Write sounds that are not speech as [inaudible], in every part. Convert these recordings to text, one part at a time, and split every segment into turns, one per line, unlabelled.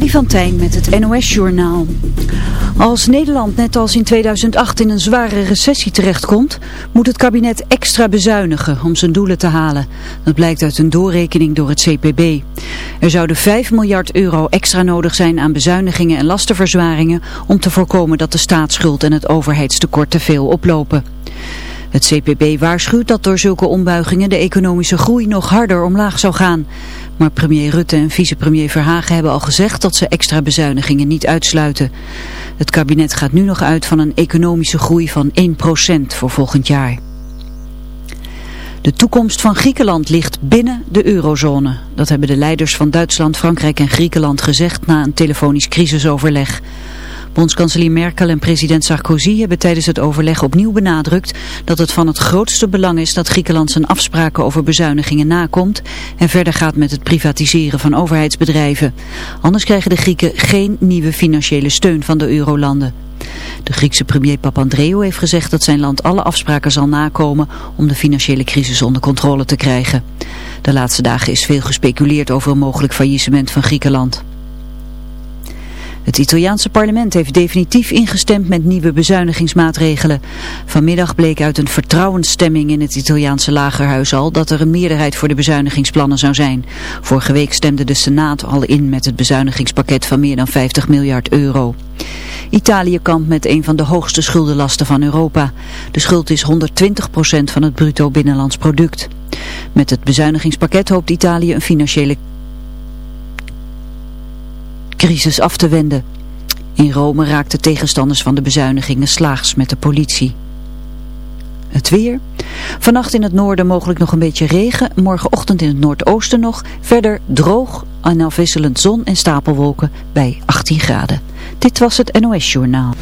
Freddy van Tijn met het NOS-journaal. Als Nederland net als in 2008 in een zware recessie terechtkomt, moet het kabinet extra bezuinigen om zijn doelen te halen. Dat blijkt uit een doorrekening door het CPB. Er zouden 5 miljard euro extra nodig zijn aan bezuinigingen en lastenverzwaringen om te voorkomen dat de staatsschuld en het overheidstekort te veel oplopen. Het CPB waarschuwt dat door zulke ombuigingen de economische groei nog harder omlaag zou gaan. Maar premier Rutte en vicepremier Verhagen hebben al gezegd dat ze extra bezuinigingen niet uitsluiten. Het kabinet gaat nu nog uit van een economische groei van 1% voor volgend jaar. De toekomst van Griekenland ligt binnen de eurozone. Dat hebben de leiders van Duitsland, Frankrijk en Griekenland gezegd na een telefonisch crisisoverleg. Bondskanselier Merkel en president Sarkozy hebben tijdens het overleg opnieuw benadrukt dat het van het grootste belang is dat Griekenland zijn afspraken over bezuinigingen nakomt en verder gaat met het privatiseren van overheidsbedrijven. Anders krijgen de Grieken geen nieuwe financiële steun van de eurolanden. De Griekse premier Papandreou heeft gezegd dat zijn land alle afspraken zal nakomen om de financiële crisis onder controle te krijgen. De laatste dagen is veel gespeculeerd over een mogelijk faillissement van Griekenland. Het Italiaanse parlement heeft definitief ingestemd met nieuwe bezuinigingsmaatregelen. Vanmiddag bleek uit een vertrouwensstemming in het Italiaanse lagerhuis al dat er een meerderheid voor de bezuinigingsplannen zou zijn. Vorige week stemde de Senaat al in met het bezuinigingspakket van meer dan 50 miljard euro. Italië kampt met een van de hoogste schuldenlasten van Europa. De schuld is 120% van het bruto binnenlands product. Met het bezuinigingspakket hoopt Italië een financiële crisis af te wenden. In Rome raakten tegenstanders van de bezuinigingen slaags met de politie. Het weer. Vannacht in het noorden mogelijk nog een beetje regen. Morgenochtend in het noordoosten nog. Verder droog en afwisselend zon en stapelwolken bij 18 graden. Dit was het NOS Journaal.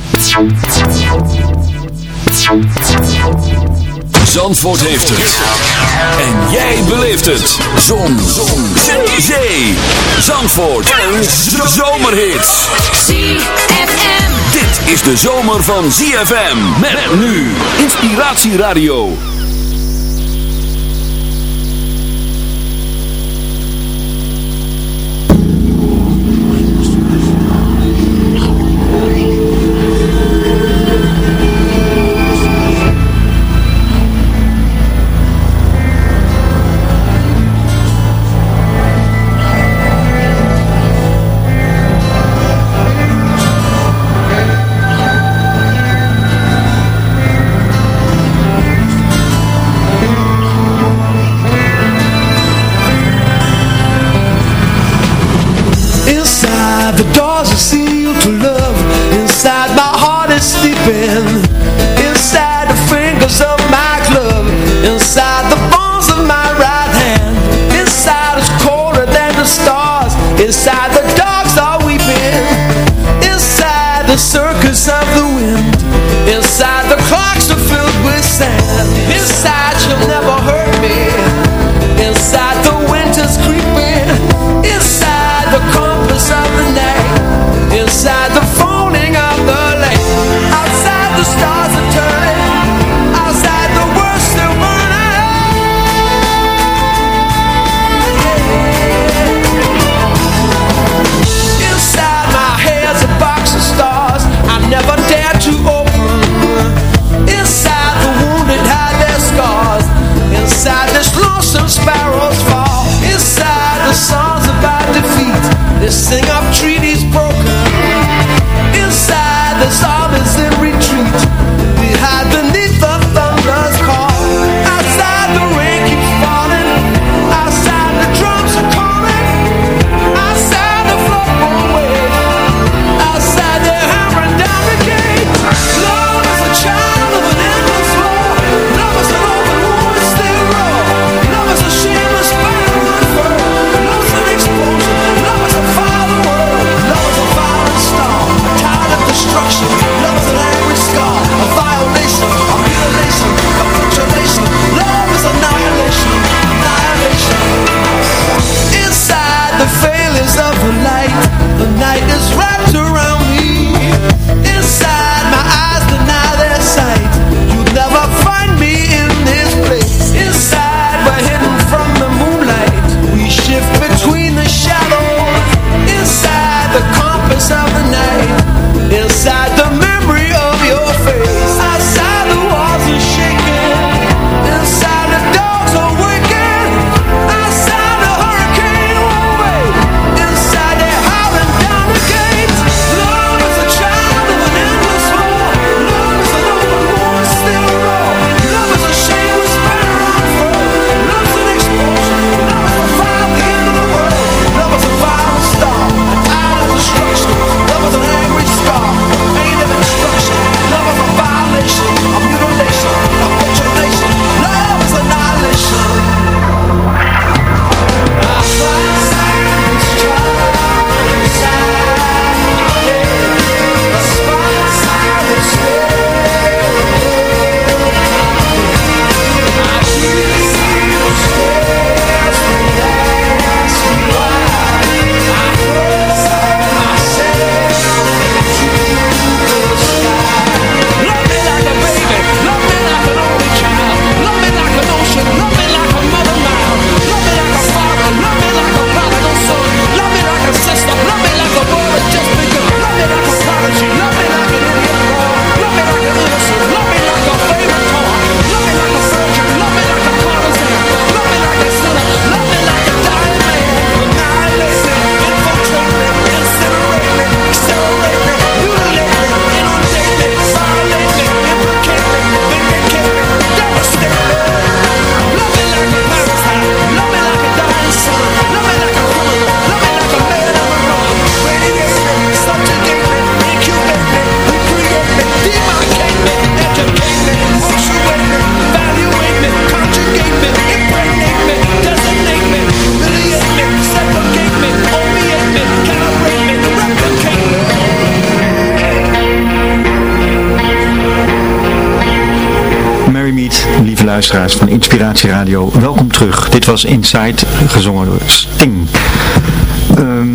Zandvoort heeft het. En jij beleeft het. Zon. Zon. Zee. Zee. Zandvoort. Een zomerhit.
ZFM.
Dit is de zomer van ZFM. Met nu. Inspiratieradio.
Radio, welkom terug. Dit was Inside, gezongen door Sting. Ehm,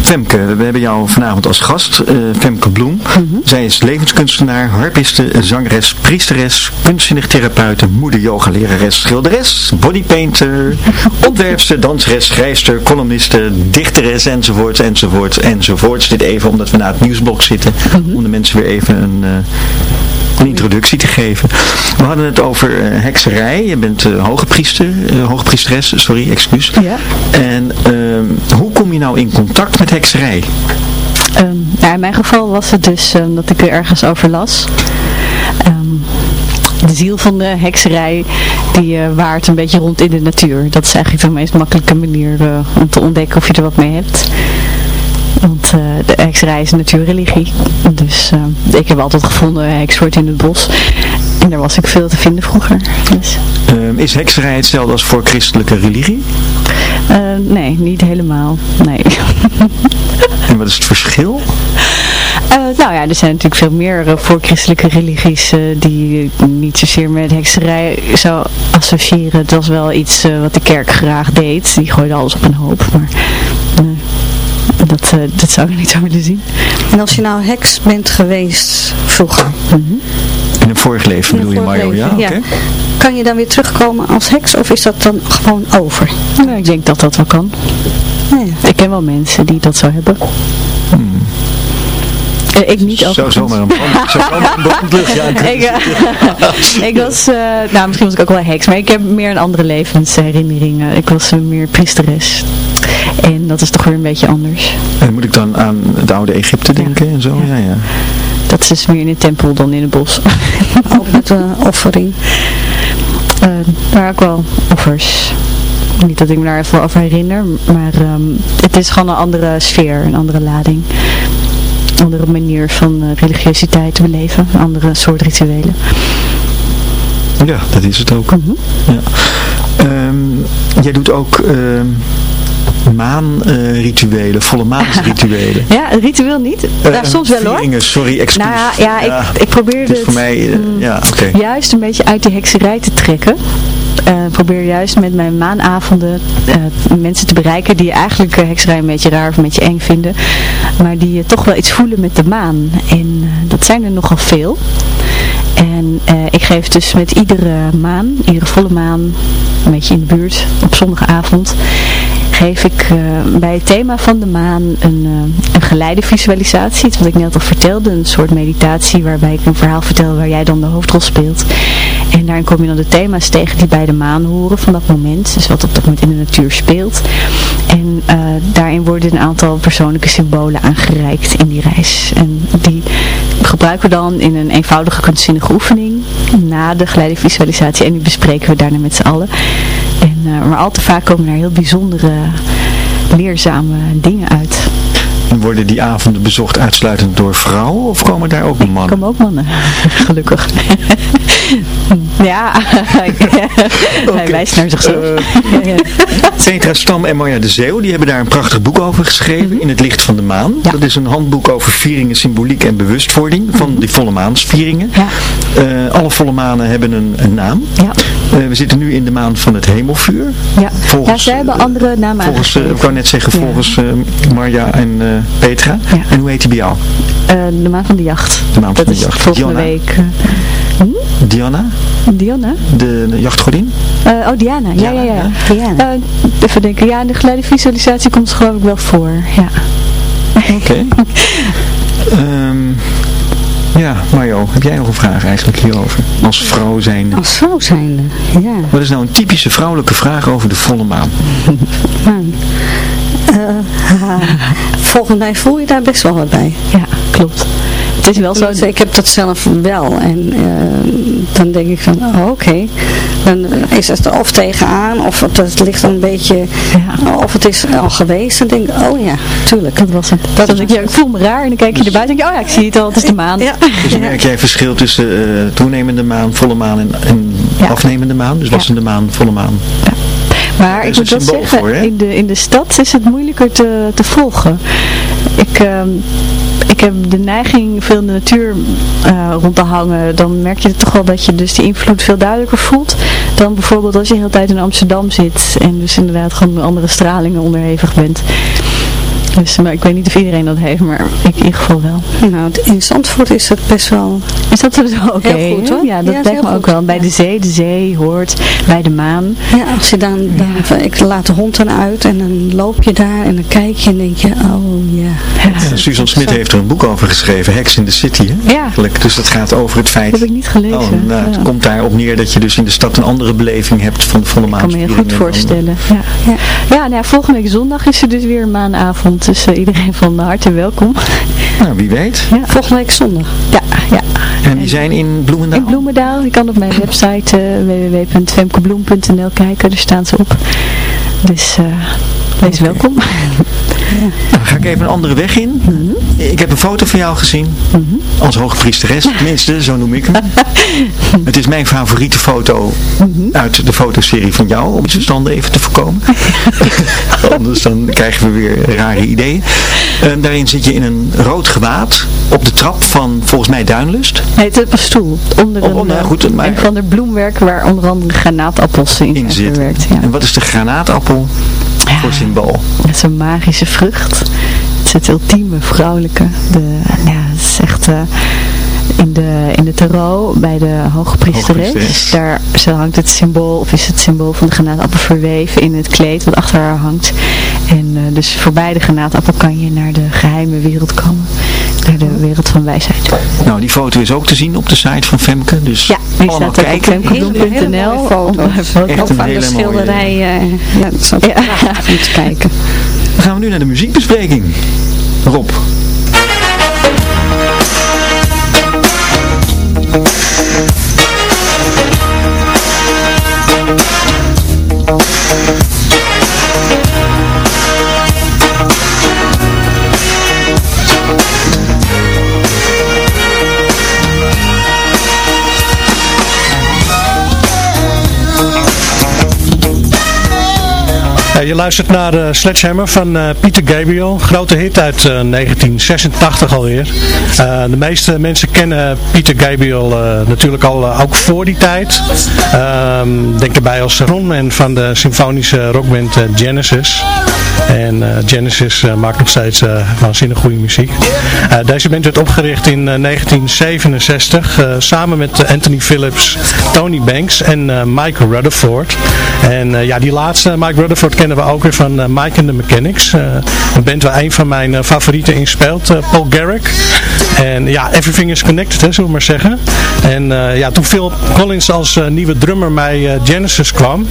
Femke, we hebben jou vanavond als gast, uh, Femke Bloem. Zij is levenskunstenaar, harpiste, zangeres, priesteres, kunstzinnig therapeute, moeder yogalerares, schilderes, bodypainter, [laughs] ontwerpster, danseres, schrijfster, columniste, dichteres enzovoort, enzovoort, enzovoort. Dit even omdat we na het nieuwsblok zitten, om de mensen weer even een... Uh, een introductie te geven. We hadden het over uh, hekserij. Je bent uh, hoge priester, uh, hoge priesteres, sorry, excuus.
Ja.
En ehm, hoe kom je nou in contact met hekserij?
Um, nou, in mijn geval was het dus um, dat ik er ergens over las. de ziel van de hekserij die waart een beetje rond in de natuur. Dat is eigenlijk de meest makkelijke manier om te ontdekken of je er wat mee hebt. Want uh, de hekserij is een natuurreligie. Dus uh, ik heb altijd gevonden heks wordt in het bos. En daar was ik veel te vinden vroeger. Dus.
Um, is hekserij hetzelfde als voor christelijke religie?
Uh, nee, niet helemaal. Nee. [laughs]
en wat is het verschil?
Uh, nou ja, er zijn natuurlijk veel meer uh, voorchristelijke religies die niet zozeer met hekserij zou associëren. Het was wel iets wat de kerk graag deed. Die gooide alles op een hoop. Maar dat, uh, dat zou ik niet zo willen zien.
En als je nou heks bent geweest vroeger.
Mm -hmm.
In een vorig leven bedoel je Mario? Ja,
ja. Okay. Kan je dan weer terugkomen als heks of is dat dan gewoon over?
Nou, ik denk dat dat wel kan. Ja. Ik ken wel mensen die dat zo hebben.
Hmm.
Uh, ik niet ook.
Zo zomaar een brand, zo [laughs] zomaar een brandlucht. Ja,
ik, uh, [laughs] ik was, uh, nou misschien was ik ook wel heks, maar ik heb meer een andere levensherinneringen. Ik was meer priesteres. En dat is toch weer een beetje anders.
En moet ik dan aan het oude Egypte denken ja. en zo? Ja. ja, ja.
Dat is dus meer in de tempel dan in het bos. [laughs]
Ook met een offering.
Uh, maar ook wel offers. Niet dat ik me daar even over herinner, maar um, het is gewoon een andere sfeer, een andere lading. Een andere manier van uh, religiositeit te beleven, een andere soort rituelen.
Ja, dat is het ook.
Mm -hmm.
ja. Um, jij doet ook... Um, maanrituelen, uh, volle maansrituelen. [laughs]
ja, ritueel niet. Uh, ja, soms wel hoor.
Sorry, excuus.
Nou ja, ja, ik, ik probeerde
het, voor mij, uh,
mm,
ja,
juist een beetje uit die hekserij te trekken. Uh, probeer juist met mijn maanavonden uh, mensen te bereiken die eigenlijk uh, hekserij een beetje raar of een beetje eng vinden. Maar die toch wel iets voelen met de maan. En dat zijn er nogal veel. En ik geef dus met iedere maan, iedere volle maan, een beetje in de buurt, op zondagavond, geef ik uh, bij het thema van de maan een, uh, een geleide visualisatie. Iets wat ik net al vertelde. Een soort meditatie waarbij ik een verhaal vertel waar jij dan de hoofdrol speelt. En daarin kom je dan de thema's tegen die bij de maan horen van dat moment. Dus wat op dat moment in de natuur speelt. En uh, daarin worden een aantal persoonlijke symbolen aangereikt in die reis. En die gebruiken we dan in een eenvoudige kunstzinnige oefening na de geleide visualisatie. En die bespreken we daarna met z'n allen. En, uh, maar al te vaak komen er heel bijzondere, leerzame dingen uit.
En worden die avonden bezocht uitsluitend door vrouwen of komen daar ook mannen?
Er komen ook mannen, [laughs] gelukkig. [laughs] ja, [laughs] hij wijst naar zichzelf.
Uh, Petra Stam en Marja de Zeeuw, die hebben daar een prachtig boek over geschreven, mm -hmm. In het licht van de maan.
Ja.
Dat is een handboek over vieringen, symboliek en bewustwording van mm -hmm. die volle maansvieringen.
Ja.
Uh, alle volle manen hebben een, een naam.
Ja.
Uh, we zitten nu in de maand van het hemelvuur.
Ja, volgens, ja zij hebben andere namen
volgens, Ik wou net zeggen, volgens Marja en Petra. En hoe heet die bij jou?
De maan van de jacht.
De maan van
dat
de jacht.
volgende
Diana.
week. Hm?
Diana?
Diana?
De, de jachtgodin?
Uh, oh, Diana. Ja, ja, ja. ja.
Diana.
Even denken. Ja, de geleide visualisatie komt geloof ik wel voor. Ja.
Oké. Okay. [laughs] um, ja, Mario, heb jij nog een vraag eigenlijk hierover? Als vrouw zijnde.
Als vrouw zijnde, ja.
Wat is nou een typische vrouwelijke vraag over de volle maan? [laughs] [laughs]
volgens mij voel je daar best wel wat bij.
Ja, klopt. Het is wel zo.
Ik heb dat zelf wel. En uh, dan denk ik van, oh, oké. Okay. Dan is het er of tegenaan, of het, het ligt een beetje,
ja.
of het is al geweest. Dan denk ik, oh ja, tuurlijk.
Dat was het.
Dat
dan denk ik, ja, ik voel me raar. En dan kijk je erbij en denk je, oh ja, ik zie het al, het is de maan.
Ja.
Dus merk jij verschil tussen uh, toenemende maan, volle maan en, en
ja.
afnemende maan? Dus wassende maan, volle maan.
Ja. Maar ik moet wel zeggen,
voor,
in, de, in de stad is het moeilijker te, te volgen. Ik, uh, ik heb de neiging veel in de natuur uh, rond te hangen, dan merk je toch wel dat je dus die invloed veel duidelijker voelt. Dan bijvoorbeeld als je de hele tijd in Amsterdam zit en dus inderdaad gewoon andere stralingen onderhevig bent. Dus, maar ik weet niet of iedereen dat heeft, maar ik in ieder geval wel.
Nou, in Zandvoort is dat best wel...
Is dat zo oké? Heel goed hoor. Ja, dat ja, lijkt me ook wel. Bij de zee, de zee hoort, bij de maan.
Ja, als je dan, dan ik laat de hond dan uit en dan loop je daar en dan kijk je en denk je, oh ja.
ja Susan Smit heeft er een boek over geschreven, Hex in the City. Hè? Ja. Dus dat gaat over het feit...
Dat heb ik niet gelezen. Oh,
nou, Het komt daarop neer dat je dus in de stad een andere beleving hebt van, van de maan.
Ik kan me je goed voorstellen. Ja, ja. ja nou volgende week zondag is er dus weer een maanavond. Dus uh, iedereen van harte welkom.
Nou, wie weet.
Ja. Volgende week zondag.
Ja, ja.
En die zijn in Bloemendaal?
In Bloemendaal. Je kan op mijn website uh, www.femkebloem.nl kijken. Daar staan ze op. Dus uh, wees welkom.
Ja. Nou, ga ik even een andere weg in. Mhm. Ik heb een foto van jou gezien. Mm -hmm. Als hoogpriesteres, [laughs] tenminste, zo noem ik hem. het is mijn favoriete foto mhm. uit de fotoserie van jou, om standen even te voorkomen. [laughs] Anders dan krijgen we weer rare ideeën. Uh, daarin zit je in een rood gewaad op de trap van volgens mij Duinlust.
Nee, het is een stoel. Onder een, oh, nou, goed, maar... van de bloemwerk waar onder andere granaatappels in, in zitten. Ja.
En wat is de granaatappel voor symbool?
Dat is een magische vrucht. Het is het ultieme vrouwelijke. De, ja, het is echt... Uh, in de, in de tarot bij de hoogpriesteres. Daar ze hangt het symbool, of is het symbool van de granaatappel verweven in het kleed wat achter haar hangt. En uh, dus voorbij de granaatappel kan je naar de geheime wereld komen. Naar de wereld van wijsheid.
Nou, die foto is ook te zien op de site van Femke. Dus
ja, die staat kijken. op femkebloem.nl.
Echt een hele schilderij. Uh, ja, dat is ook ja. om te kijken.
Dan gaan we nu naar de muziekbespreking. Rob.
Je luistert naar uh, Sledgehammer van uh, Peter Gabriel. Grote hit uit uh, 1986 alweer. de meeste mensen kennen Peter Gabriel natuurlijk al ook voor die tijd. Um, denk erbij als frontman van de symfonische rockband Genesis. En Genesis maakt nog steeds waanzinnig goede muziek. deze band werd opgericht in 1967 samen met Anthony Phillips, Tony Banks en Mike Rutherford. En ja, die laatste, Mike Rutherford, kennen we ook weer van Mike and the Mechanics. Een band waar een van mijn favorieten in speelt, Paul Garrick. En ja, everything is connected, hè, zullen we maar zeggen. En ja, toen Phil Collins als nieuwe drummer bij Genesis kwam,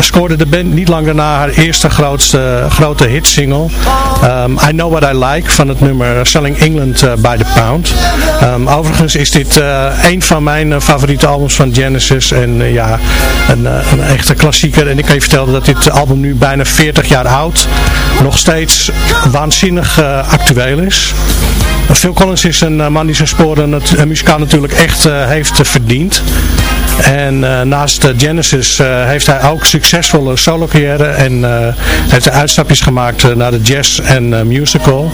scoorde de band niet lang daarna haar eerste grootste, grote hitsingle. Um, I Know What I Like van het nummer Selling England by the Pound. Um, overigens is dit een van mijn favoriete albums van Genesis. En ja, een, een echte klassieker. En ik kan je vertellen dat dit album nu bijna 40 jaar oud, nog steeds waanzinnig actueel is. Phil Collins is een uh, man die zijn sporen het, muzikaal natuurlijk echt uh, heeft verdiend. En naast Genesis heeft hij ook succesvolle solo carrière en heeft hij uitstapjes gemaakt naar de jazz en musical.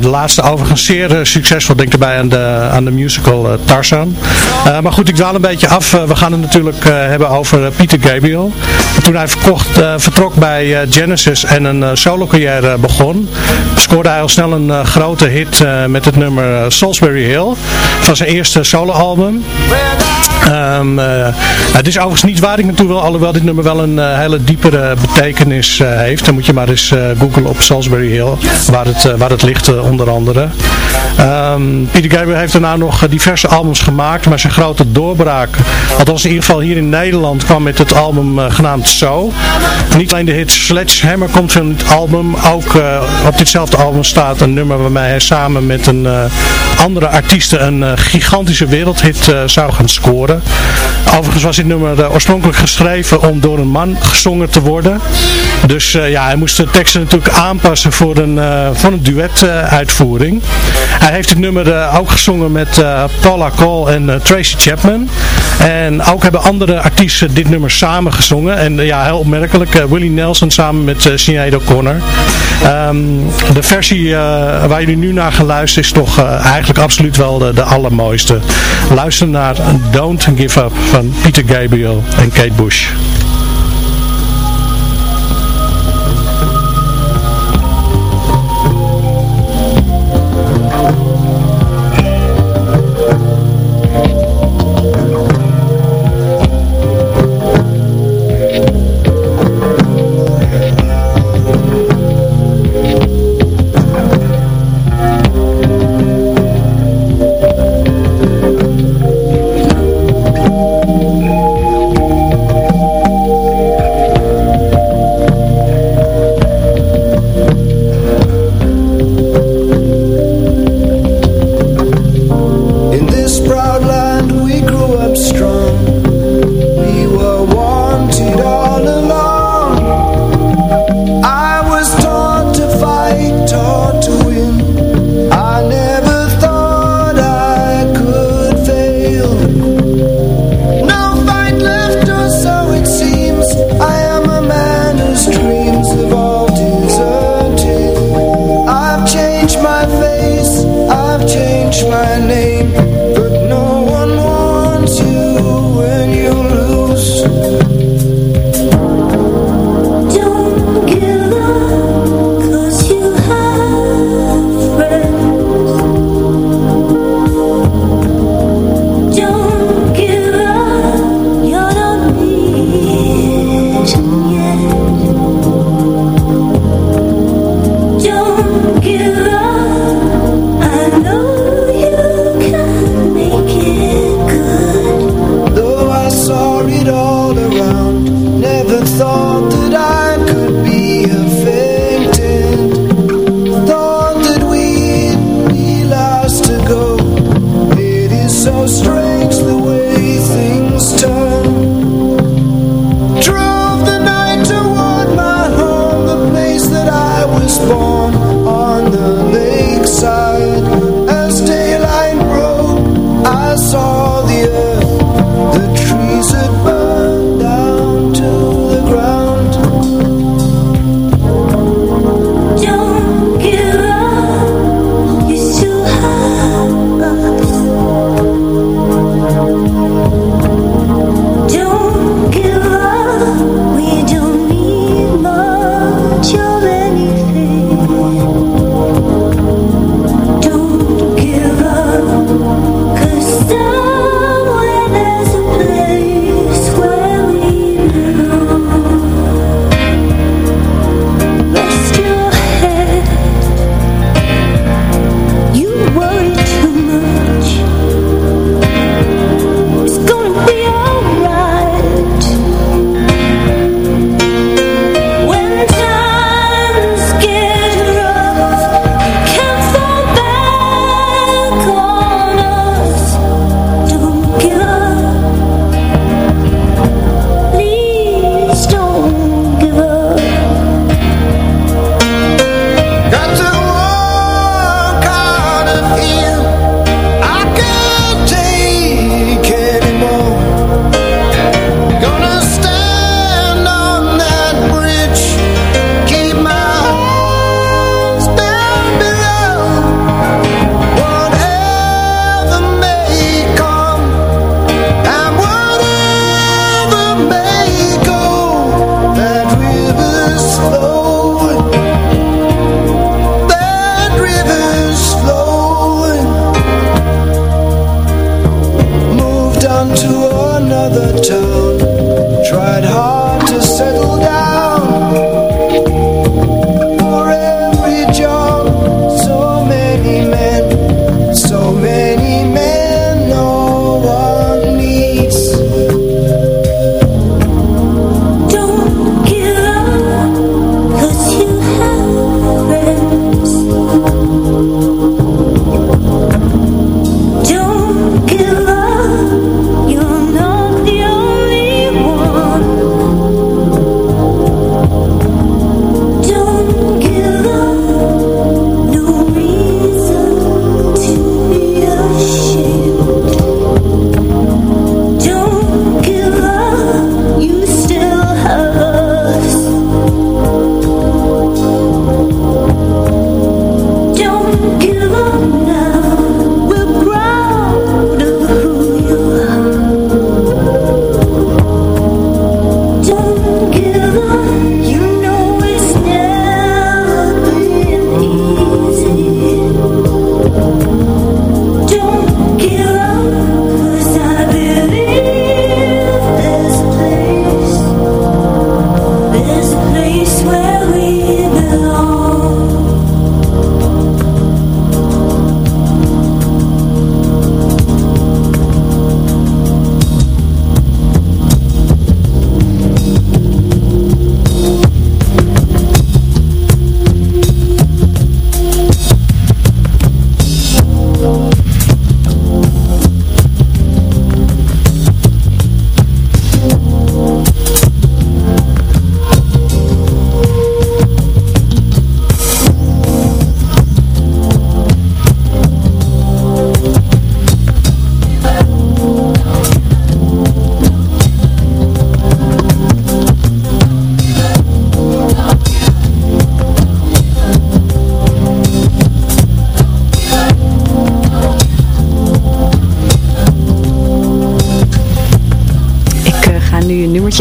de laatste overigens zeer succesvol, denk erbij aan de, aan de musical Tarzan. maar goed, ik dwaal een beetje af. we gaan het natuurlijk hebben over Peter Gabriel. Toen hij verkocht, vertrok bij Genesis en een solo carrière begon, scoorde hij al snel een grote hit met het nummer Salisbury Hill van zijn eerste solo album. Um, het is overigens niet waar ik naartoe wil, alhoewel dit nummer wel een uh, hele diepere betekenis heeft. Dan moet je maar eens googlen op Salisbury Hill, waar het, waar het ligt onder andere. Um, Peter Gabriel heeft daarna nog diverse albums gemaakt, maar zijn grote doorbraak, althans in ieder geval hier in Nederland, kwam met het album genaamd So. Niet alleen de hit Sledgehammer komt van het album, ook op ditzelfde album staat een nummer waarmee hij samen met een eh, andere artiesten een eh, gigantische wereldhit eh, zou gaan scoren. Overigens was dit nummer oorspronkelijk geschreven om door een man gezongen te worden. Dus ja, hij moest de teksten natuurlijk aanpassen voor een, voor een duet uitvoering.
Hij heeft dit nummer ook gezongen met Paula Cole en Tracy Chapman. En ook hebben andere artiesten dit nummer samen gezongen. En ja, heel opmerkelijk. Willie Nelson samen met uh, Sinead O'Connor. Ehm, de versie waar jullie nu naar Luister is toch eh, eigenlijk absoluut wel de, de, allermooiste. Luister naar Don't Give Up van Peter Gabriel en Kate Bush.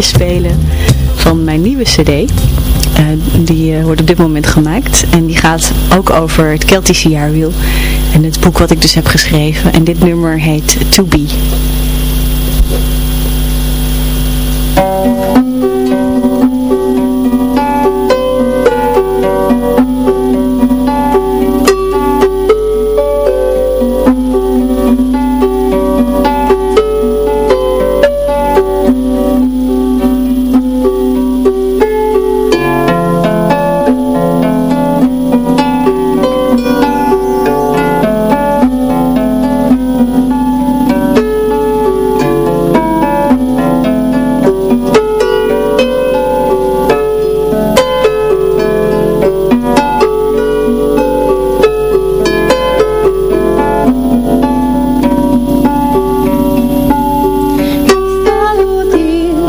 Spelen van mijn nieuwe cd. Uh, die uh, wordt op dit moment gemaakt. En die gaat ook over het Keltische jaarwiel. En het boek wat ik dus heb geschreven. En dit nummer heet To Be.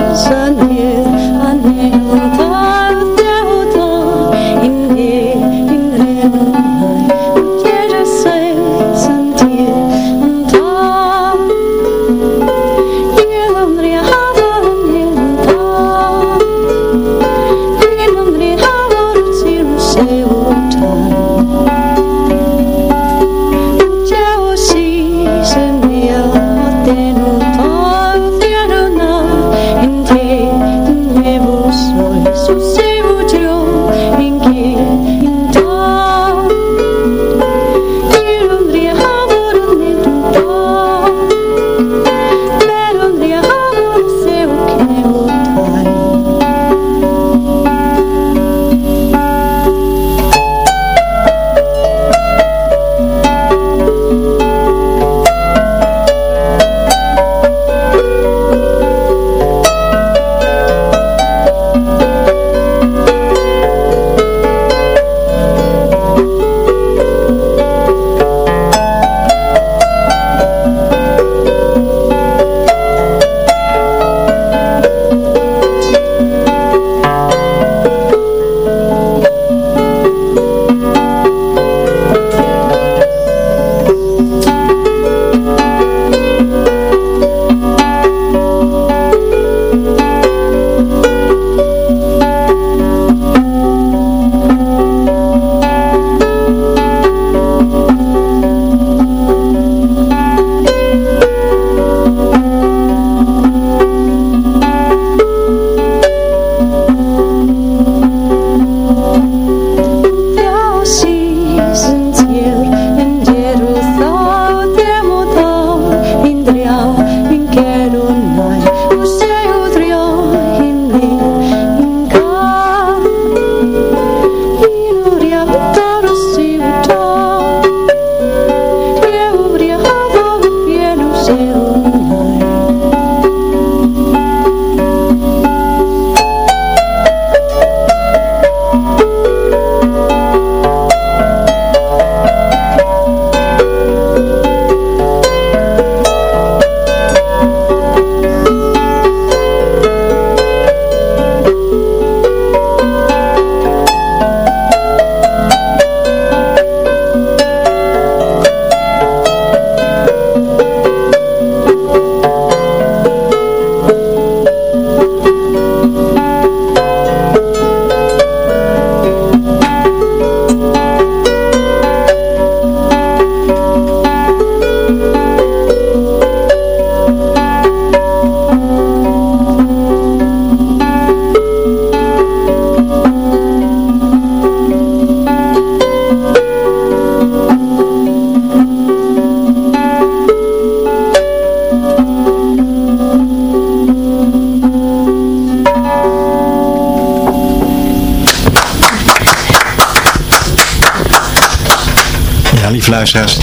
Luisteraars.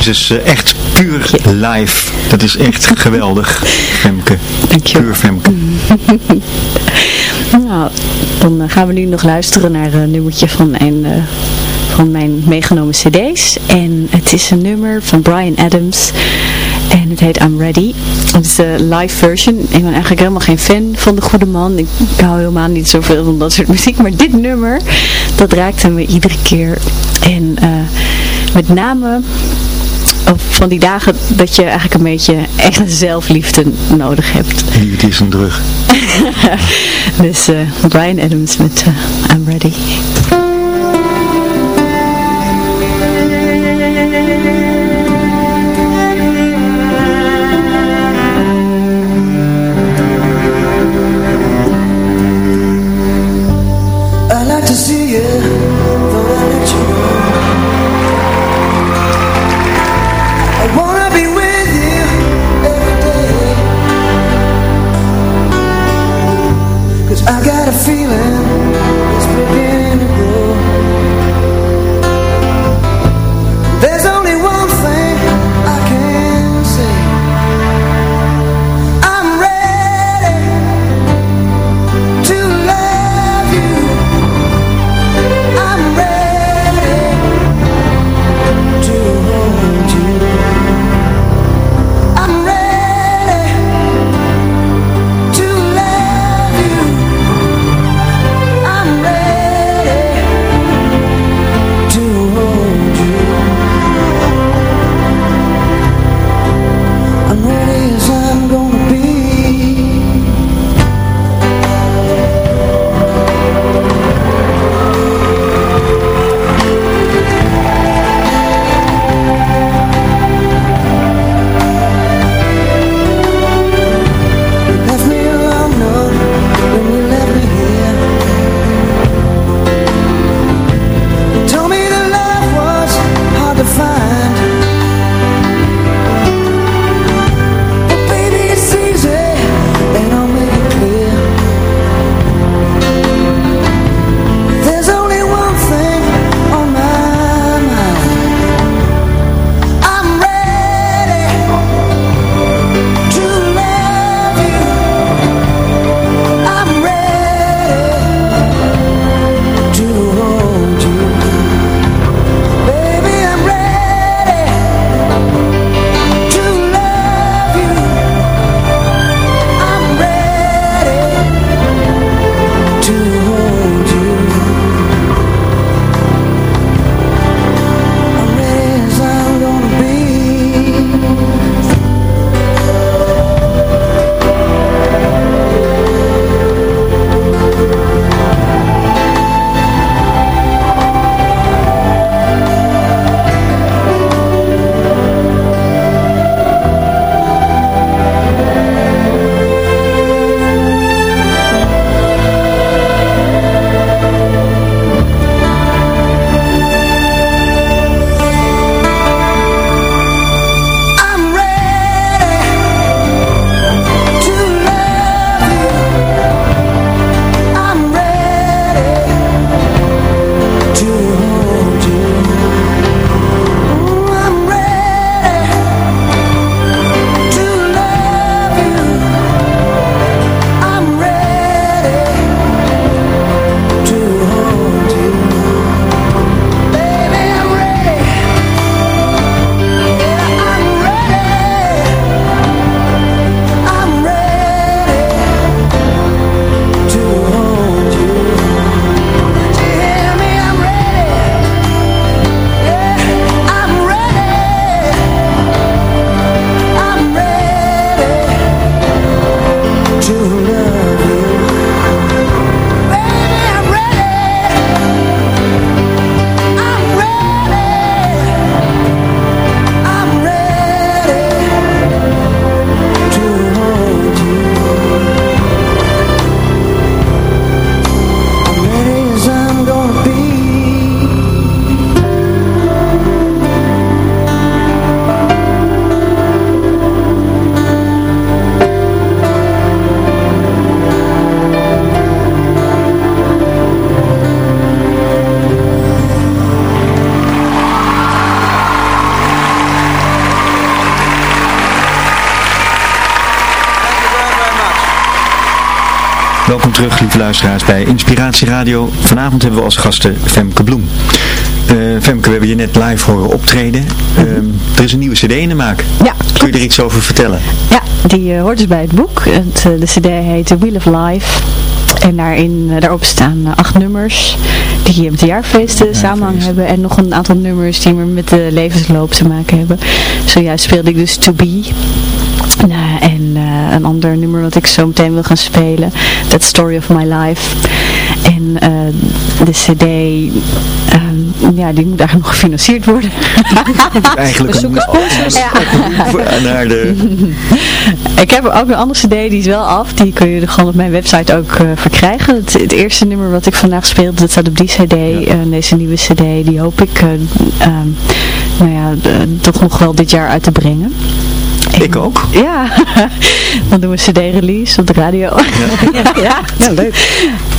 Uh, echt puur live. Dat is echt [laughs] geweldig, Femke.
Dankjewel.
Puur Femke. [laughs]
nou, dan uh, gaan we nu nog luisteren naar een nummertje van een... Uh, van mijn meegenomen cd's. En het is een nummer van Brian Adams. En het heet I'm Ready. Het is de live version. Ik ben eigenlijk helemaal geen fan van de goede man. Ik, ik hou helemaal niet zoveel van dat soort muziek. Maar dit nummer, dat raakte me iedere keer. En uh, met name
op van die dagen dat je eigenlijk een beetje echt [laughs] zelfliefde nodig hebt.
Hier is een drug. [laughs]
dus uh, Brian Adams met uh, I'm Ready.
Luisteraars, bij Inspiratie Radio. Vanavond hebben we als gasten Femke Bloem. Uh, Femke, we hebben je net live horen optreden. Uh, er is een nieuwe cd in de maak.
Ja,
Kun je er iets over vertellen?
Ja, die uh, hoort dus bij het boek. Het, de cd heet The Wheel of Life. En daarin, daarop staan acht nummers
die met de jaarfeesten samenhang hebben. En nog een aantal nummers die meer met de levensloop te maken hebben. Zojuist speelde ik dus To Be. Nou, en eh, een ander nummer wat ik zo meteen wil gaan spelen. That Story of My Life. En eh, de cd, ehm, ja, die moet eigenlijk nog gefinancierd worden. [laughs]
Eigenlijk
We zoeken sponsors.
een, naar de... [laughs]
Ik heb ook een andere cd, die is wel af. Die kun je gewoon op mijn website ook eh, verkrijgen. Het, het eerste nummer wat ik vandaag speelde, dat staat op die cd. En deze nieuwe cd, die hoop ik uh, ehm, nou ja, toch nog wel dit jaar uit te brengen.
Ik ook.
Ja, [laughs] dan doen we een cd-release op de radio. Ja, [laughs] ja.
Ja, leuk.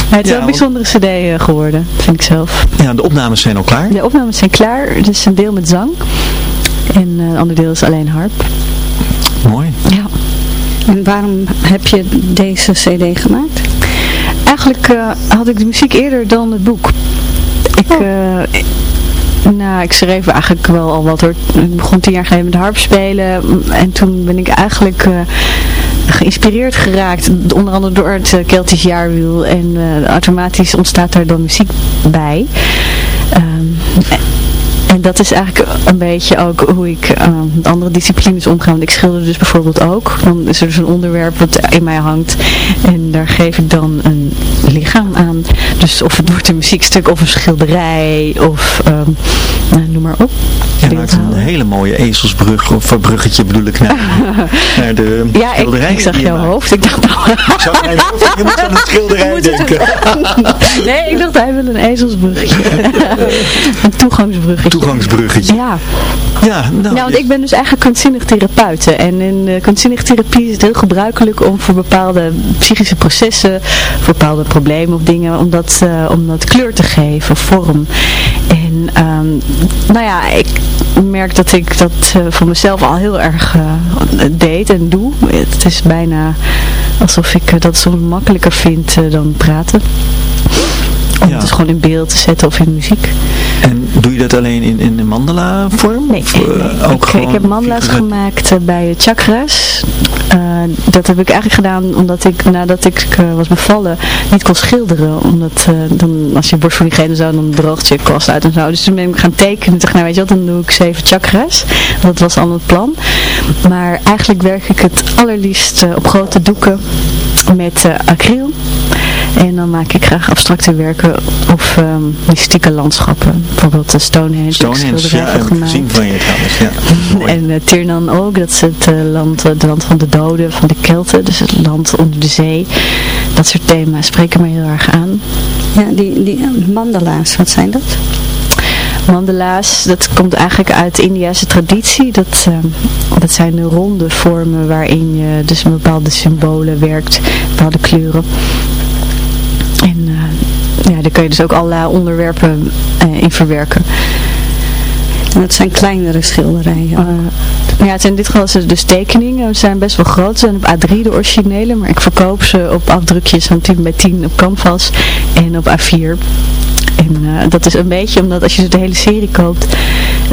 Het is
Ja,
wel een bijzondere cd eh, geworden, vind ik zelf.
Ja, de opnames zijn al klaar.
De opnames zijn klaar, dus een deel met zang. En eh, een ander deel is alleen harp.
Mooi.
Ja.
En waarom heb je deze cd gemaakt?
Eigenlijk eh, had ik de muziek eerder dan het boek. Ik, eh, ik- nou, ik schreef eigenlijk wel al wat hoor. Ik begon tien jaar geleden met harp spelen. En toen ben ik eigenlijk eh, geïnspireerd geraakt. Onder andere door het eh, Keltisch jaarwiel. En eh, automatisch ontstaat daar dan muziek bij. Ehm, en dat is eigenlijk een beetje ook hoe ik eh, met andere disciplines omga. Want ik schilder dus bijvoorbeeld ook. Dan is er dus een onderwerp wat in mij hangt. En daar geef ik dan een lichaam aan. Dus of het wordt een muziekstuk of een schilderij. Of ehm, nou, noem maar op.
Je maakt een hele mooie ezelsbrug, of een bruggetje bedoel ik, naar, [laughs] naar de
Ja, ik,
schilderij.
ik zag
die je
jouw hoofd. Ik dacht, nou,
Ik zag mijn hoofd, je moet aan een [laughs] schilderij denken. [laughs]
nee, ik dacht hij wil een ezelsbruggetje. een toegangsbruggetje.
Toegangsbruggetje.
Ja.
Ja, nou,
Ja, want ik ben dus eigenlijk kunstzinnig therapeute. En in de kunstzinnig therapie is het heel gebruikelijk om voor bepaalde psychische processen, voor bepaalde problemen of dingen, om dat, eh, om dat kleur te geven, vorm. En ehm, nou ja, ik merk dat ik dat eh, voor mezelf al heel erg eh, deed en doe. Het is bijna alsof ik dat soms makkelijker vind dan praten. Om
Ja.
het dus gewoon in beeld te zetten of in muziek.
En doe je dat alleen in, in een mandala vorm?
Nee,
Of,
nee,
eh,
nee.
ook
ik,
gewoon
ik heb mandala's gemaakt eh, bij chakras. Eh, dat heb ik eigenlijk gedaan omdat ik nadat ik was bevallen niet kon schilderen. Omdat dan, als je borst voor diegene zou, dan droogt je kwast uit en zo. Dus toen ben ik gaan tekenen. Toen nou weet je wat, dan doe ik zeven chakras. Dat was al het plan. Maar eigenlijk werk ik het allerliefst op grote doeken met acryl. En dan maak ik graag abstracte werken of ehm, mystieke landschappen. Bijvoorbeeld de Stonehenge.
Stonehenge,
schilderij
ja, heb ik
gemaakt.
gezien van je trouwens. Ja. [laughs]
En uh, Tirnan ook, dat is het eh, land, het land van de doden, van de Kelten, dus het land onder de zee. Dat soort thema's spreken me heel erg aan.
Ja, die, die eh, mandala's, wat zijn dat?
Mandala's, dat komt eigenlijk uit de Indiase traditie. Dat, eh, dat zijn de ronde vormen waarin je dus met bepaalde symbolen werkt, bepaalde kleuren. Eh, ja, daar kun je dus ook allerlei onderwerpen eh, in verwerken.
En dat zijn kleinere schilderijen.
Uh, ja, het zijn in dit geval zijn dus tekeningen. Ze zijn best wel groot. Ze zijn op A3 de originele, maar ik verkoop ze op afdrukjes van 10 bij 10 op canvas en op A4. En uh, dat is een beetje omdat als je de hele serie koopt,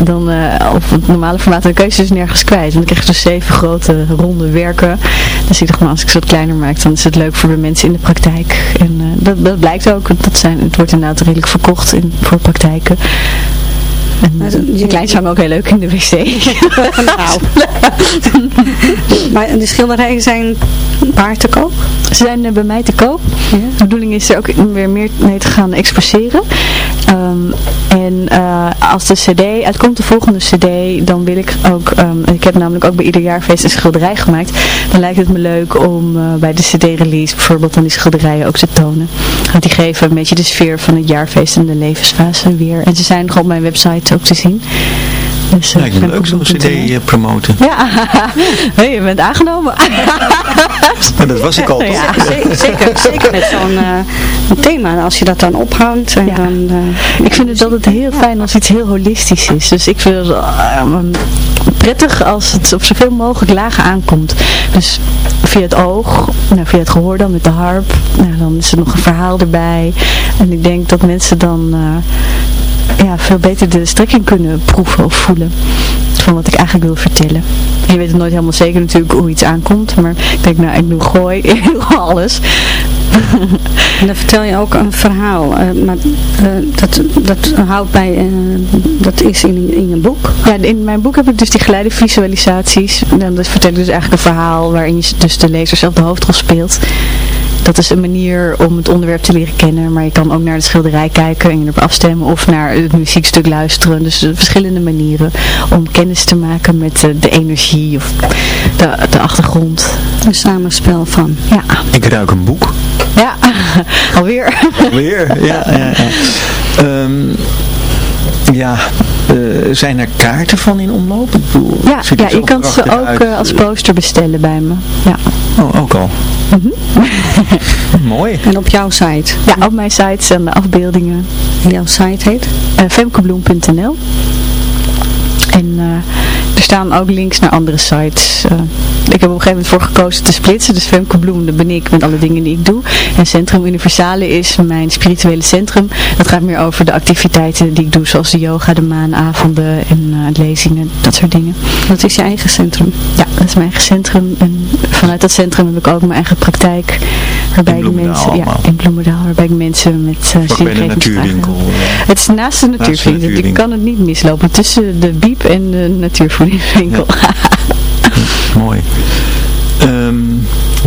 dan uh, op het normale formaat, dan kun je ze dus nergens kwijt. Want dan krijg je dus zeven grote ronde werken. Dus ik dacht, maar als ik ze wat kleiner maak, dan is het leuk voor de mensen in de praktijk. En uh, dat, dat blijkt ook. Dat zijn, het wordt inderdaad redelijk verkocht in, voor praktijken. [laughs] De
je-
kleintjes hangen ook heel leuk in de wc. [laughs]
nou. [laughs] maar de schilderijen zijn waar te koop?
Ze zijn bij mij te koop. De bedoeling is er ook weer meer mee te gaan exposeren. Ehm, en eh, als de cd uitkomt, de volgende cd, dan wil ik ook, ehm, ik heb namelijk ook bij ieder jaarfeest een schilderij gemaakt. Dan lijkt het me leuk om eh, bij de cd-release bijvoorbeeld dan die schilderijen ook te tonen. Want die geven een beetje de sfeer van het jaarfeest en de levensfase weer. En ze zijn gewoon op mijn website ook te zien. Dus, eh,
Lijkt me leuk zo'n cd eh, promoten.
Ja, [laughs] hey, je bent aangenomen.
Maar dat was ik al. toch?
Ja.
Zeker, zeker, zeker met zo'n eh, thema. Als je dat dan ophangt en
Ja.
dan... eh,
Ik vind het altijd heel fijn als iets heel holistisch is. Dus ik vind het eh, prettig als het op zoveel mogelijk lagen aankomt. Dus via het oog, nou, via het gehoor dan met de harp. Nou, dan is er nog een verhaal erbij. En ik denk dat mensen dan eh, ja, veel beter de strekking kunnen proeven of voelen. Van wat ik eigenlijk wil vertellen. En je weet het nooit helemaal zeker natuurlijk hoe iets aankomt. Maar ik denk, nou, ik doe gooi, [laughs] alles. [laughs]
En dan vertel je ook een verhaal. eh, maar eh, dat, dat houdt bij, eh, dat is in, in een boek.
Ja, in mijn boek heb ik dus die geleide visualisaties. En dat vertel ik dus eigenlijk een verhaal waarin je dus de lezer zelf de hoofdrol speelt. Dat is een manier om het onderwerp te leren kennen, maar je kan ook naar de schilderij kijken en je erop afstemmen of naar het muziekstuk luisteren. Dus verschillende manieren om kennis te maken met de energie of de, de achtergrond.
Een samenspel van.
Ja,
Ik ruik een boek. [laughs]
ja. alweer.
Weer, ja. ja, ja. Ehm, ja, eh, zijn er kaarten van in omloop? Ik bedoel,
Ja, ja je kan ze ook
uit.
eh, als poster bestellen bij me. Ja,
Oh, ook al. [laughs] Mooi.
En op jouw site.
ja op mijn site staan de afbeeldingen.
Jouw site heet?
uh, femkebloem.nl En eh, er staan ook links naar andere sites. Eh, ik heb op een gegeven moment voor gekozen te splitsen. Dus Femke Bloem, dat ben ik met alle dingen die ik doe. En Centrum Universale is mijn spirituele centrum. Dat gaat meer over de activiteiten die ik doe. Zoals de yoga, de maanavonden en eh, lezingen, dat soort dingen.
Dat is je eigen centrum.
Ja, dat is mijn eigen centrum. En vanuit dat centrum heb ik ook mijn eigen praktijk. Waarbij ik
Bloemendaal
mensen, ja, in Bloemendaal, waarbij ik mensen met uh,
Ook bij de natuurwinkel.
Het is naast de
natuurwinkel.
kan het niet mislopen. Tussen de biep en de natuurvoedingswinkel. [laughs]
Mooi. Ehm,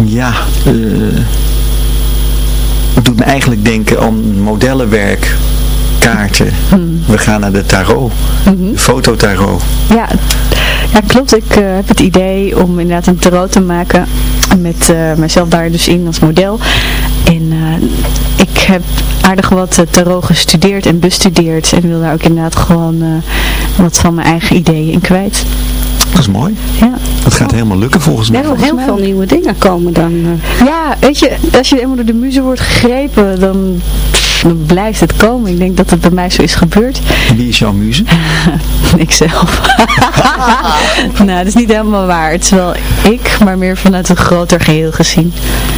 ja, eh, het doet me eigenlijk denken aan modellenwerk, kaarten.
Hmm.
We gaan naar de tarot,
Mhm.
de fototarot.
Ja, ja, klopt. Ik eh, heb het idee om inderdaad een tarot te maken met eh, mezelf daar dus in als model. En eh, ik heb aardig wat tarot gestudeerd en bestudeerd en wil daar ook inderdaad gewoon eh, wat van mijn eigen ideeën in kwijt.
Dat is mooi.
Ja,
Dat gaat helemaal lukken volgens mij.
Er heel
mij
veel nieuwe dingen komen dan. eh.
ja weet je, als je eenmaal door de muze wordt gegrepen, dan, dan blijft het komen. Ik denk dat het bij mij zo is gebeurd.
En Wie is jouw muze? [laughs]
Ikzelf. [laughs] nou, dat is niet helemaal waar. Het is wel ik, maar meer vanuit een groter geheel gezien.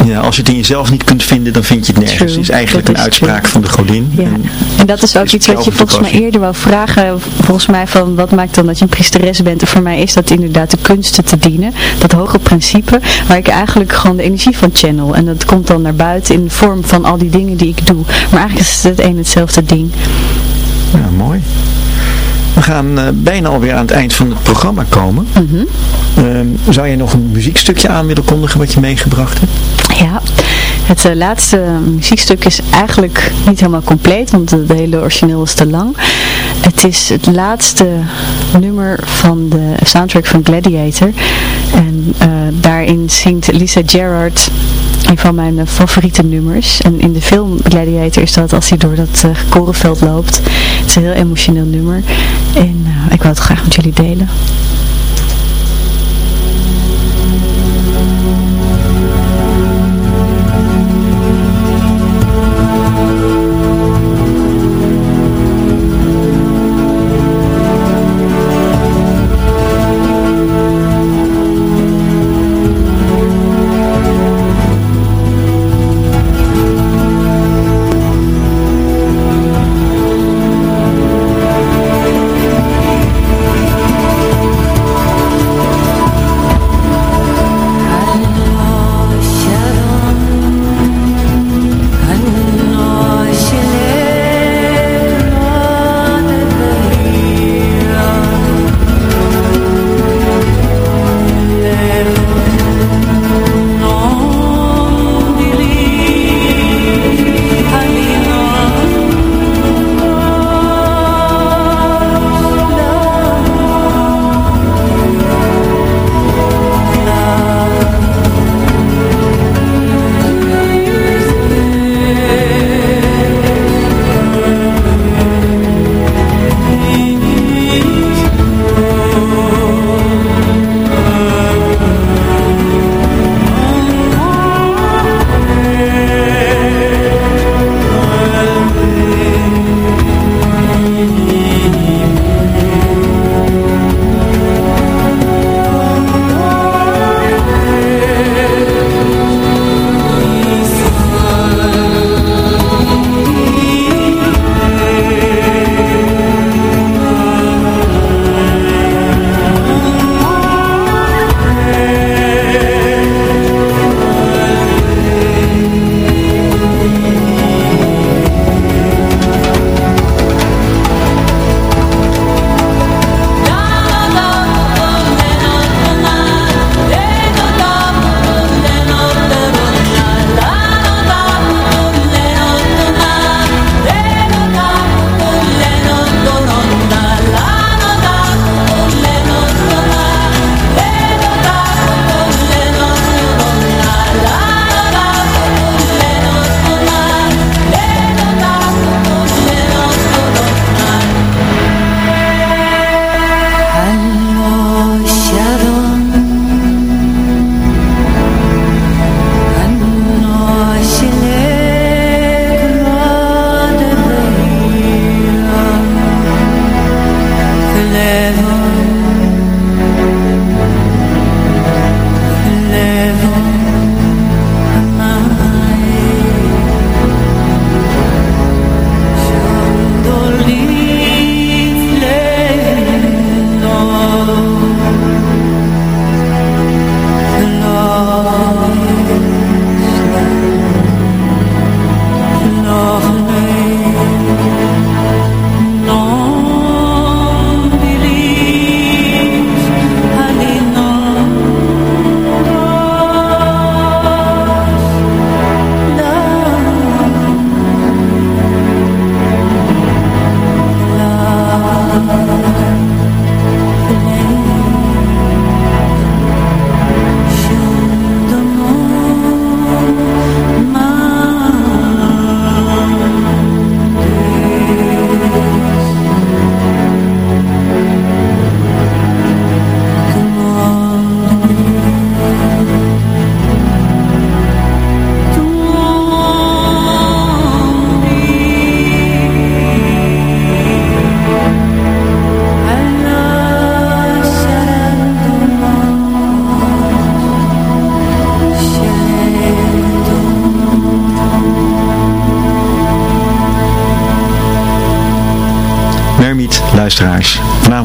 Ja, als je het in jezelf niet kunt vinden, dan vind je het nergens. Het is eigenlijk
Dat
een
is
uitspraak
true.
van de godin.
Ja.
En
En dat is ook
is
iets wat je volgens mij eerder wou vragen. Volgens mij van wat maakt dan dat je een priesteres bent. En voor mij is dat inderdaad de kunsten te dienen. Dat hoge principe waar ik eigenlijk gewoon de energie van channel. En dat komt dan naar buiten in de vorm van al die dingen die ik doe. Maar eigenlijk is het het een hetzelfde ding.
ja, mooi. We gaan eh, bijna alweer aan het eind van het programma komen.
Mhm.
Ehm, zou je nog een muziekstukje aan willen kondigen wat je meegebracht hebt?
Ja, het eh, laatste muziekstuk is eigenlijk niet helemaal compleet, want de hele origineel is te lang. Het is het laatste nummer van de soundtrack van Gladiator. En eh, daarin zingt Lisa Gerrard een van mijn eh, favoriete nummers. En in de film Gladiator is dat als hij door dat eh, korenveld loopt. Het is een heel emotioneel nummer. En eh, ik wou het graag met jullie delen.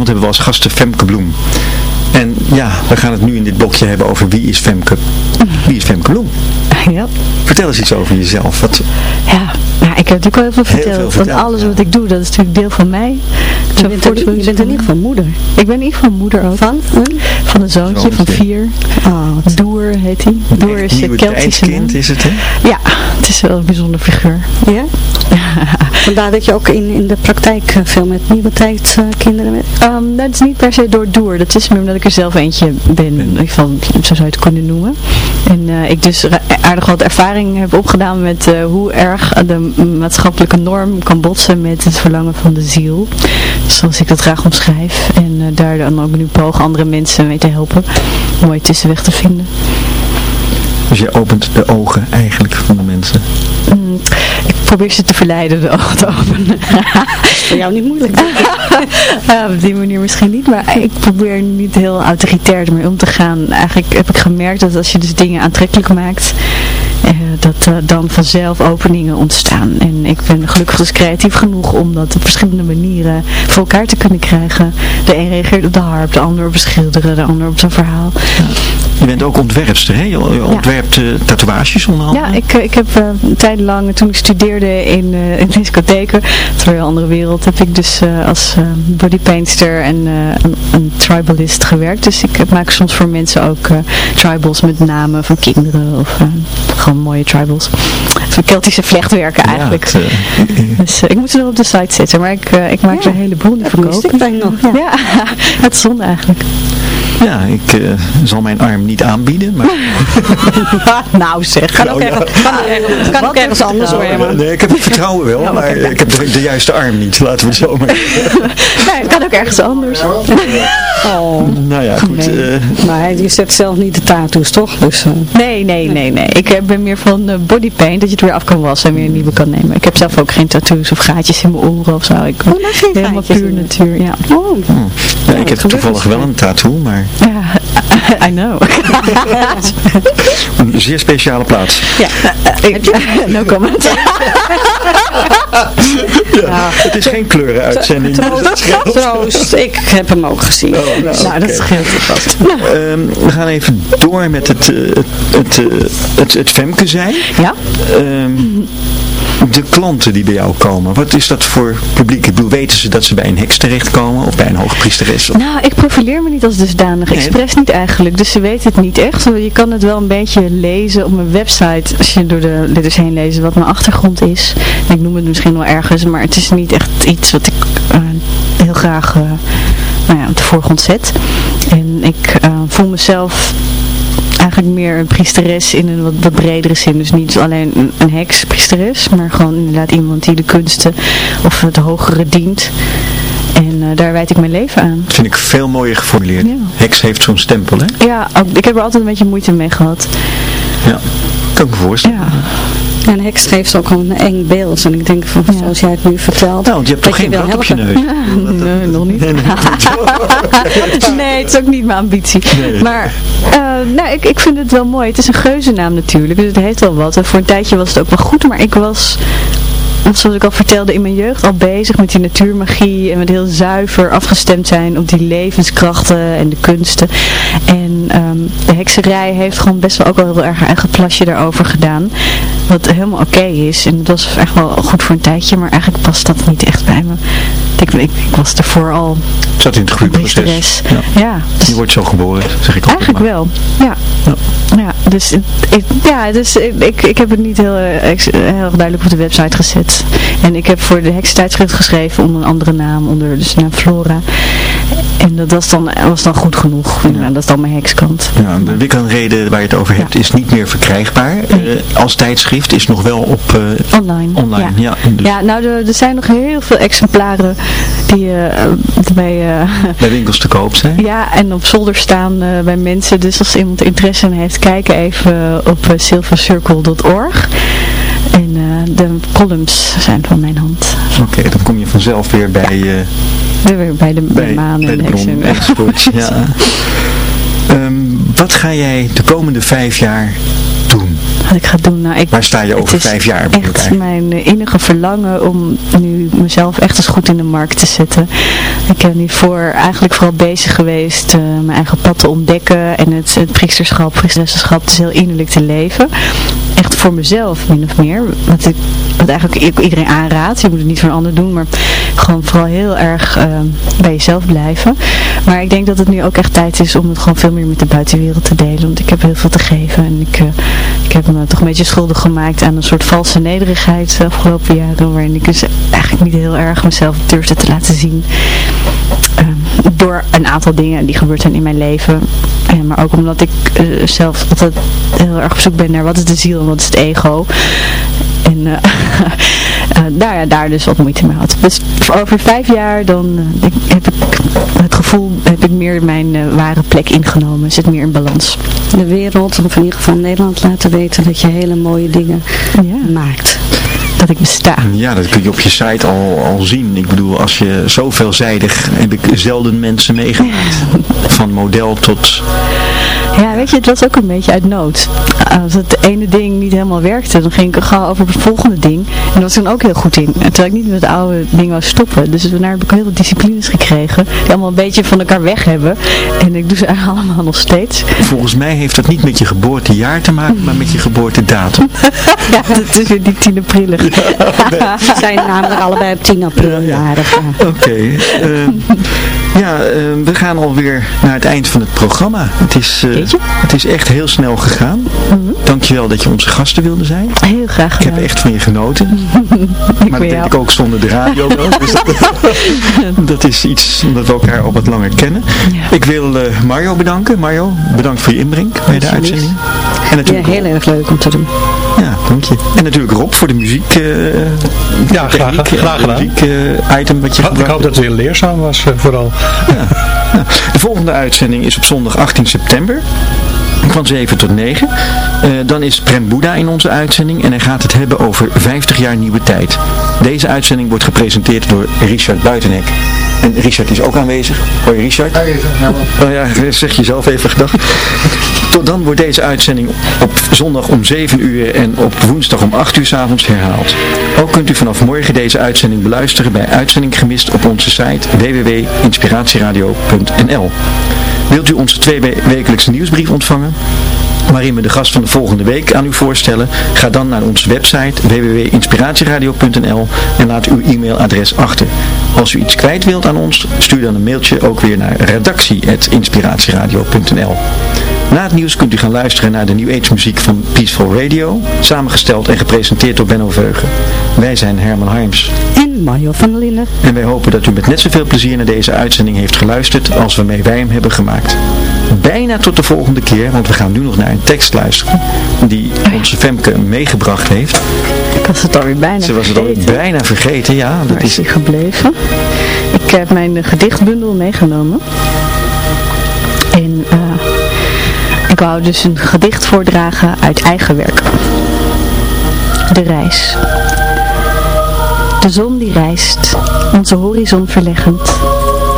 Vanavond hebben we als gasten Femke Bloem. En ja, we gaan het nu in dit blokje hebben over wie is Femke, wie is Femke Bloem.
Ja.
Vertel eens iets over jezelf. Wat,
Ja, nou, ik heb natuurlijk wel heel veel
Heel
verteld.
veel
want alles
ja.
wat ik doe, dat is natuurlijk deel van mij.
Je
Zo
bent, er, je bent in ieder geval moeder.
Ik ben in ieder geval moeder ook.
Van?
Van een zoontje van vier.
Oh,
Doer heet hij. Doer is een Keltische
tijdskind is het, hè?
Ja, het is wel een bijzonder figuur.
Ja? [laughs] Vandaar dat je ook in, in de praktijk eh, veel met nieuwe tijd eh, kinderen met.
Ehm, dat is niet per se door Doer. Dat is meer omdat ik er zelf eentje ben. Ieder geval, zo zou je het kunnen noemen. En eh, ik dus aardig wat ervaring heb opgedaan met eh, hoe erg de maatschappelijke norm kan botsen met het verlangen van de ziel. Zoals ik dat graag omschrijf. En eh, daar dan ook nu pogen andere mensen mee te helpen. Om mooie tussenweg te vinden.
Dus je opent de ogen eigenlijk van de mensen.
Probeer ze te verleiden de ogen te openen.
Voor jou niet moeilijk. [laughs]
Ja, op die manier misschien niet, maar ik probeer niet heel autoritair ermee om te gaan. Eigenlijk heb ik gemerkt dat als je dus dingen aantrekkelijk maakt, eh, dat er dan vanzelf openingen ontstaan. En ik ben gelukkig dus creatief genoeg om dat op verschillende manieren voor elkaar te kunnen krijgen. De een reageert op de harp, de ander op het schilderen, de ander op zijn verhaal.
Je bent ook ontwerpster, hè? Je, ontwerpt eh, tatoeages onder andere.
Ja, ik, eh, ik heb eh, een tijd lang, toen ik studeerde in, eh in discotheken, het weer een andere wereld, heb ik dus eh, als eh, bodypainter en eh, een, een tribalist gewerkt. Dus ik eh, maak soms voor mensen ook eh, tribals met namen van kinderen of eh, gewoon mooie tribals. Van Keltische vlechtwerken eigenlijk.
Ja, het, eh,
Dus eh, ik moet ze nog op de site zetten, maar ik, eh, ik maak er een heleboel
Dat
verkoop.
nog. Ja.
Ja, [laughs] het is zonde eigenlijk.
Ja, ik eh, zal mijn arm niet aanbieden, maar... [laughs]
nou zeg.
Kan ook,
Nou, ja.
ergens, kan ook ergens, kan ook ergens anders hoor. Herman.
Nee, ik heb het vertrouwen wel, maar
oké.
ik heb de, de juiste arm niet, laten we het zo maar [laughs]
Nee, het kan ook ergens anders.
Oh.
Nou ja, goed.
Nee.
eh,
Maar je zet zelf niet de tattoos, toch? Dus, eh,
Nee, nee, nee, nee. Ik ben meer van eh, bodypaint, dat je het weer af kan wassen en weer een nieuwe kan nemen. Ik heb zelf ook geen tattoos of gaatjes in mijn oren of zo. Ik ben
Oh,
helemaal puur natuur, ja.
oh.
ja, ik heb toevallig
dus.
wel een tattoo, maar
Ja, I know.
een zeer speciale plaats.
ja, ik, no comment.
Ja, het is geen kleurenuitzending. dat.
Troost, ik heb hem ook gezien.
Oh, nou,
nou, dat
oké.
scheelt vast.
Ehm, we gaan even door met het, eh, het, het, eh, het, het Femke zijn.
Ja?
Ehm, de klanten die bij jou komen, wat is dat voor publiek? Ik bedoel, weten ze dat ze bij een heks terechtkomen of bij een hoogpriesteres? Of-
Nou, ik profileer me niet als dusdanig.
Nee.
Expres niet eigenlijk. Dus ze weten het niet echt. Je kan het wel een beetje lezen op mijn website. Als je door de letters heen leest wat mijn achtergrond is. Ik noem het misschien wel ergens. Maar het is niet echt iets wat ik eh, heel graag eh, nou ja, op de voorgrond zet. En ik eh, voel mezelf eigenlijk meer een priesteres in een wat, wat bredere zin. Dus niet alleen een, een heks, priesteres, maar gewoon inderdaad iemand die de kunsten of het hogere dient. En eh, daar wijd ik mijn leven aan.
Dat vind ik veel mooier geformuleerd.
Ja.
Heks heeft zo'n stempel, hè?
Ja, ook, ik heb er altijd een beetje moeite mee gehad.
Ja. Kan ik me voorstellen.
Ja,
En heks geeft ook een eng beeld. En ik denk, van,
Ja.
zoals jij het nu vertelt,
Nou, want je hebt toch geen blad op je neus?
nee, nog niet. [laughs]
Nee,
het is ook niet mijn ambitie.
Nee.
Maar eh, nou, ik, ik vind het wel mooi. Het is een geuzennaam natuurlijk, dus het heeft wel wat. En voor een tijdje was het ook wel goed, maar ik was... Zoals ik al vertelde, in mijn jeugd al bezig met die natuurmagie en met heel zuiver afgestemd zijn op die levenskrachten en de kunsten. En ehm, de hekserij heeft gewoon best wel ook wel heel erg haar eigen plasje daarover gedaan. Wat helemaal oké is. En dat was echt wel goed voor een tijdje, maar eigenlijk past dat niet echt bij me. Ik, ik, ik was ervoor al
Zat in het groeiproces. Ja.
Ja, dus
Je wordt zo geboren, zeg ik altijd
eigenlijk
maar.
wel. Ja.
Ja.
Ja, dus, ik, ja, dus ik, ik, heb het niet heel, eh, heel duidelijk op de website gezet. En ik heb voor de hekstijdschrift geschreven onder een andere naam, onder dus naam Flora. En dat was dan, was dan goed genoeg. Ja. dat is dan mijn hekskant.
Ja, de Wiccan-reden waar je het over hebt is niet meer verkrijgbaar. Eh, als tijdschrift is nog wel op eh,
Online.
online. Ja. dus
Ja, nou, er, er zijn nog heel veel exemplaren die eh, bij, eh, [laughs]
Bij winkels te koop zijn.
ja, en op zolder staan eh, bij mensen. Dus als iemand interesse in heeft, kijk even op uh, silvercircle.org. En eh, de columns zijn van mijn hand.
Oké, dan kom je vanzelf weer bij, eh, [laughs]
bij de, bij
bij,
maan en
de
de heks
bron.
en-
enzovoort. [laughs] ja. Ehm, wat ga jij de komende vijf jaar?
Wat ik ga doen? Nou, ik,
Waar sta je over vijf jaar?
Echt mijn eh, innige verlangen om nu mezelf echt eens goed in de markt te zetten. Ik ben hiervoor eigenlijk vooral bezig geweest uh, mijn eigen pad te ontdekken en het, het priester priesteressenschap dus heel innerlijk te leven. Echt voor mezelf, min of meer. Wat ik wat eigenlijk iedereen aanraadt. Je moet het niet voor een ander doen, maar gewoon vooral heel erg uh, bij jezelf blijven. Maar ik denk dat het nu ook echt tijd is om het gewoon veel meer met de buitenwereld te delen. Want ik heb heel veel te geven en ik, uh, ik heb me toch een beetje schuldig gemaakt aan een soort valse nederigheid de afgelopen jaren. Waarin ik dus eigenlijk niet heel erg mezelf durfde te laten zien. Uh, door een aantal dingen die gebeurd zijn in mijn leven. Uh, maar ook omdat ik zelf altijd heel erg op zoek ben naar wat is de ziel en wat is het ego. En uh, [laughs] daar, ja, daar dus wat moeite mee had. Dus over vijf jaar dan uh, heb ik het gevoel, heb ik meer mijn uh, ware plek ingenomen. Zit meer in balans.
De wereld, of in ieder geval Nederland laten weten dat je hele mooie dingen
ja.
maakt
dat ik besta.
Ja, dat kun je op je site al, al zien. Ik bedoel, als je zo veelzijdig, heb ik zelden mensen meegemaakt. Van model tot...
Ja, weet je, het was ook een beetje uit nood. Als het ene ding niet helemaal werkte, dan ging ik gauw over het volgende ding. En daar was ik dan ook heel goed in. Terwijl ik niet met het oude ding wou stoppen. Dus daarna heb ik heel veel disciplines gekregen. Die allemaal een beetje van elkaar weg hebben. En ik doe ze [laughs] allemaal nog steeds.
Volgens mij heeft dat niet met je geboortejaar te maken, maar met je geboortedatum. [laughs]
ja, dat is weer die 10 april.
Ja, nee. [laughs] zijn namelijk allebei op 10 april jarig.
Ja. Oké. Okay. Uh, ja, uh, we gaan alweer naar het eind van het programma. Het is, uh, het is echt heel snel gegaan. Mm -hmm. Dankjewel dat je onze gasten wilde zijn.
Heel graag
gedaan. Ik heb echt van je genoten. [laughs]
ik
maar dat denk ik ook zonder de radio wel. dus dat, [laughs] dat, is iets omdat we elkaar al wat langer kennen. Ja. Ik wil uh, Mario bedanken. Mario, bedankt voor je inbreng bij de uitzending.
En natuurlijk ja, heel erg leuk om te doen.
Ja, dank je. En natuurlijk Rob voor de muziek. Uh,
ja, graag, graag gedaan.
muziek uh, item wat je
Ik hoop dat het weer leerzaam was, uh, vooral.
Ja. Volgende uitzending is op zondag 18 september. Van 7 tot 9. Uh, dan is Prem Boeddha in onze uitzending en hij gaat het hebben over 50 jaar nieuwe tijd. Deze uitzending wordt gepresenteerd door Richard Buitenhek. En Richard is ook aanwezig. Hoi Richard.
Hey,
oh ja, [laughs] zeg je zelf even gedag. Tot dan wordt deze uitzending op zondag om 7 uur en op woensdag om 8 uur 's avonds herhaald. Ook kunt u vanaf morgen deze uitzending beluisteren bij Uitzending Gemist op onze site www.inspiratieradio.nl Wilt u onze tweewekelijkse nieuwsbrief ontvangen? waarin we de gast van de volgende week aan u voorstellen. Ga dan naar onze website www.inspiratieradio.nl en laat uw e-mailadres achter. Als u iets kwijt wilt aan ons, stuur dan een mailtje ook weer naar redactie.inspiratieradio.nl Na het nieuws kunt u gaan luisteren naar de New Age muziek van Peaceful Radio, samengesteld en gepresenteerd door Benno Veugen. Wij zijn Herman Harms.
En Mario van der Linden.
En wij hopen dat u met net zoveel plezier naar deze uitzending heeft geluisterd als waarmee wij hem hebben gemaakt. Bijna tot de volgende keer, want we gaan nu nog naar een tekst luisteren die onze Femke meegebracht heeft.
Ik was het alweer bijna
Ze was het alweer bijna vergeten, ja.
Dat Waar is hij gebleven. Ik heb mijn gedichtbundel meegenomen. En uh, ik wou dus een gedicht voordragen uit eigen werk. De reis. De zon die reist, onze horizon verleggend.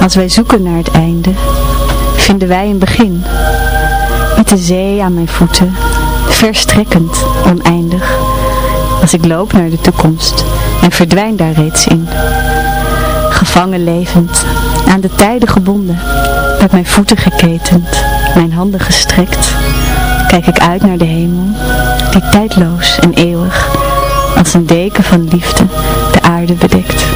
Als wij zoeken naar het einde, vinden wij een begin. Met de zee aan mijn voeten, verstrekkend, oneindig. Als ik loop naar de toekomst en verdwijn daar reeds in. Gevangen levend, aan de tijden gebonden, met mijn voeten geketend, mijn handen gestrekt, kijk ik uit naar de hemel, die tijdloos en eeuwig, als een deken van liefde, de aarde bedekt.